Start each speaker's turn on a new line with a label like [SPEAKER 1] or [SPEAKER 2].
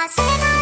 [SPEAKER 1] 汗が